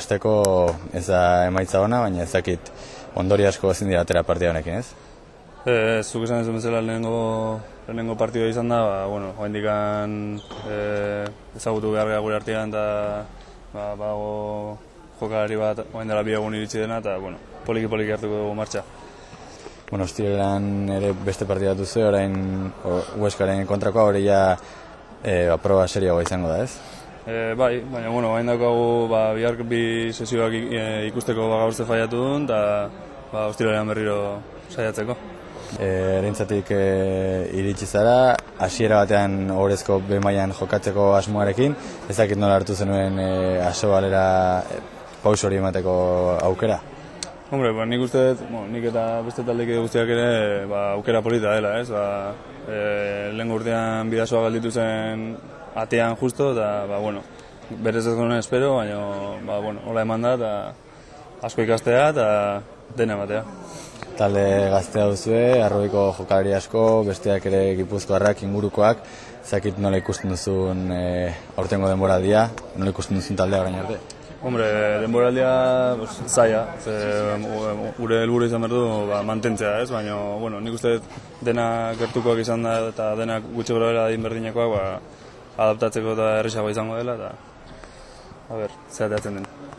Azteko ez da emaitza ona, baina ezakit ondori asko ezin dira atera partida honekin, ez? E, zuk esan ez bezala lehenengo, lehenengo partidua izan da, ba, bueno, oendikan e, ezagutu behar gara gure artean, eta ba, bago jokalari bat oen dela bi egun iritsi dena, eta bueno, poliki-poliki hartuko dugu martxa. Bueno, ostiralean ere beste partida duzu, orain o, Hueskaren kontrakoa hori ja e, ba, proba serioagoa izango da, ez? E, bai, baina bueno, bain daukagu ba, bihar bi sesioak i- e, ikusteko ba, gaurze faiatu duen, eta ba, ostiralean berriro saiatzeko. E, erintzatik e, iritsi zara, hasiera batean orezko B mailan jokatzeko asmoarekin, ezakit nola hartu zenuen e, aso balera e, paus hori emateko aukera. Hombre, ba, nik uste bueno, nik eta beste taldeke guztiak ere ba, aukera polita dela, ez? Ba, e, lehen urtean bidazoa galditu zen atean justo, eta, ba, bueno, berez ez genuen espero, baina, ba, bueno, hola eman da, eta asko ikastea, eta dena ematea. Talde gaztea duzue, arroiko jokalari asko, besteak ere gipuzkoarrak, ingurukoak, zakit nola ikusten duzun e, aurtengo denboraldia, nola ikusten duzun taldea orain arte. Hombre, denboraldia pues, zaila, ze gure helburu izan behar du ba, mantentzea, ez? Baina, bueno, nik uste dena gertukoak izan da eta denak gutxi gora bera berdinekoak ba, adaptatzeko eta erresago izango dela, eta a ber, zeratzen den.